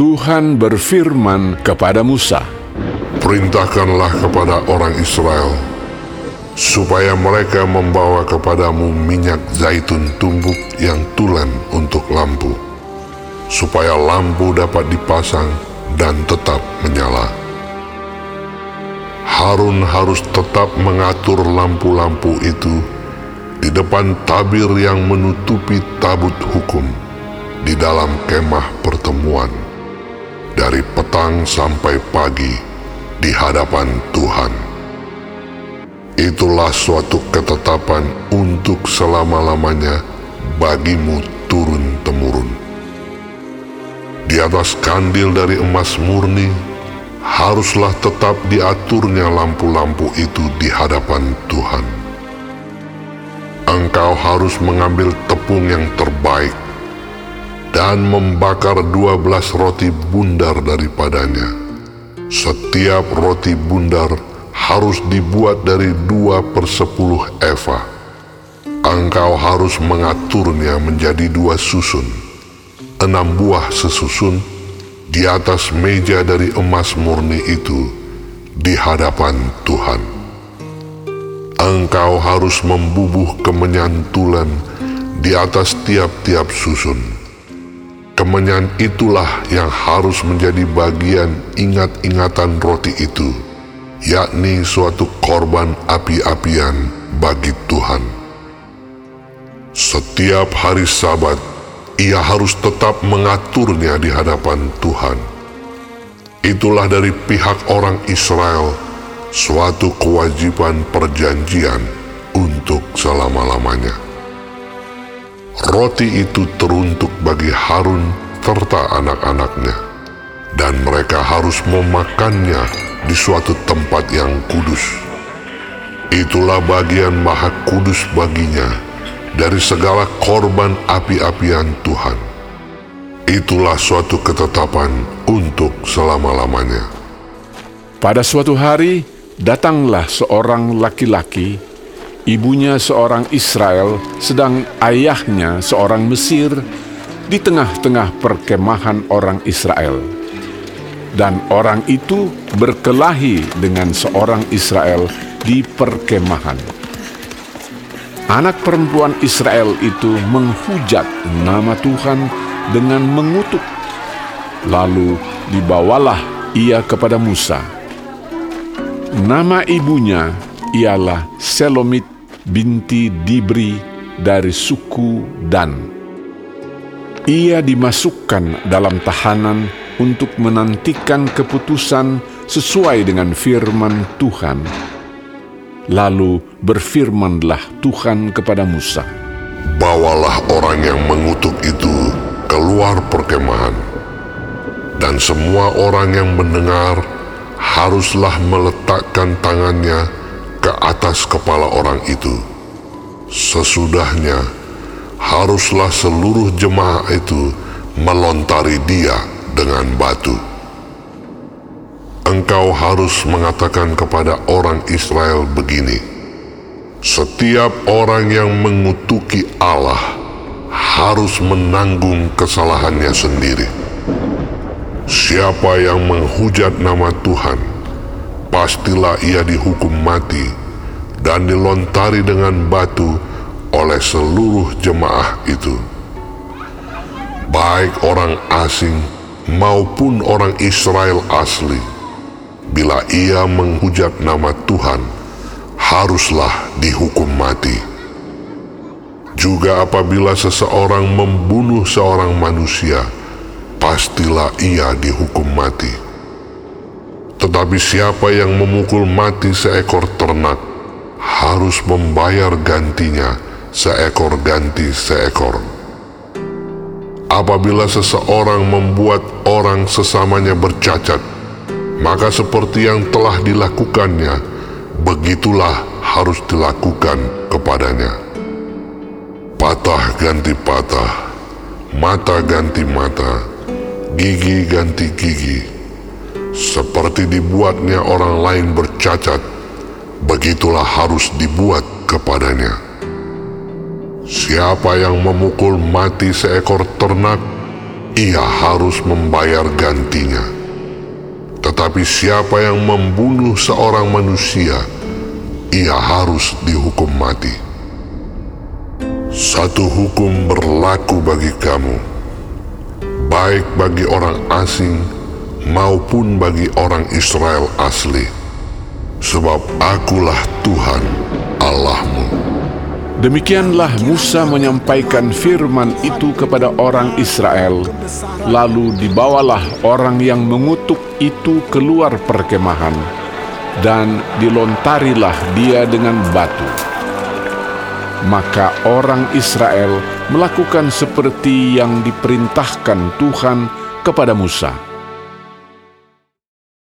Tuhan berfirman kepada Musa, Perintahkanlah kepada orang Israel, supaya mereka membawa kepadamu minyak zaitun tumbuk yang tulen untuk lampu, supaya lampu dapat dipasang dan tetap menyala. Harun harus tetap mengatur lampu-lampu itu di depan tabir yang menutupi tabut hukum di dalam kemah pertemuan dari petang sampai pagi di hadapan Tuhan. Itulah suatu ketetapan untuk selama-lamanya bagimu turun-temurun. Di atas kandil dari emas murni, haruslah tetap diaturnya lampu-lampu itu di hadapan Tuhan. Engkau harus mengambil tepung yang terbaik dan membakar dua belas roti bundar daripadanya. Setiap roti bundar harus dibuat dari dua per sepuluh eva. Engkau harus mengaturnya menjadi dua susun, enam buah sesusun di atas meja dari emas murni itu di hadapan Tuhan. Engkau harus membubuh kemenyan tulen di atas tiap-tiap susun Kemenyan itulah yang harus menjadi bagian ingat-ingatan roti itu, yakni suatu korban api-apian bagi Tuhan. Setiap hari Sabat, ia harus tetap mengaturnya di hadapan Tuhan. Itulah dari pihak orang Israel suatu kewajiban perjanjian untuk selama-lamanya. Roti itu teruntuk bagi Harun serta anak-anaknya, dan mereka harus memakannya di suatu tempat yang kudus. Itulah bagian maha kudus baginya dari segala korban api-apian Tuhan. Itulah suatu ketetapan untuk selama-lamanya. Pada suatu hari, datanglah seorang laki-laki ibunya seorang Israel, sedang ayahnya seorang Mesir di tengah-tengah perkemahan orang Israel. Dan orang itu berkelahi dengan seorang Israel di perkemahan. Anak perempuan Israel itu menghujat nama Tuhan dengan mengutuk. Lalu dibawalah ia kepada Musa. Nama ibunya ialah Selomit binti Dibri dari suku Dan. Ia dimasukkan dalam tahanan untuk menantikan keputusan sesuai dengan firman Tuhan. Lalu berfirmanlah Tuhan kepada Musa, Bawalah orang yang mengutuk itu keluar perkemahan, dan semua orang yang mendengar haruslah meletakkan tangannya atas kepala orang itu. Sesudahnya, haruslah seluruh jemaah itu melontari dia dengan batu. Engkau harus mengatakan kepada orang Israel begini, setiap orang yang mengutuki Allah harus menanggung kesalahannya sendiri. Siapa yang menghujat nama Tuhan, pastilah ia dihukum mati dan dilontari dengan batu oleh seluruh jemaah itu. Baik orang asing maupun orang Israel asli, bila ia menghujat nama Tuhan, haruslah dihukum mati. Juga apabila seseorang membunuh seorang manusia, pastilah ia dihukum mati tetapi siapa yang memukul mati seekor ternak harus membayar gantinya seekor ganti seekor. Apabila seseorang membuat orang sesamanya bercacat, maka seperti yang telah dilakukannya, begitulah harus dilakukan kepadanya. Patah ganti patah, mata ganti mata, gigi ganti gigi seperti dibuatnya orang lain bercacat, begitulah harus dibuat kepadanya. Siapa yang memukul mati seekor ternak, ia harus membayar gantinya. Tetapi siapa yang membunuh seorang manusia, ia harus dihukum mati. Satu hukum berlaku bagi kamu, baik bagi orang asing maupun bagi orang Israel asli, sebab akulah Tuhan Allahmu. Demikianlah Musa menyampaikan firman itu kepada orang Israel. Lalu dibawalah orang yang mengutuk itu keluar perkemahan, dan dilontarilah dia dengan batu. Maka orang Israel melakukan seperti yang diperintahkan Tuhan kepada Musa.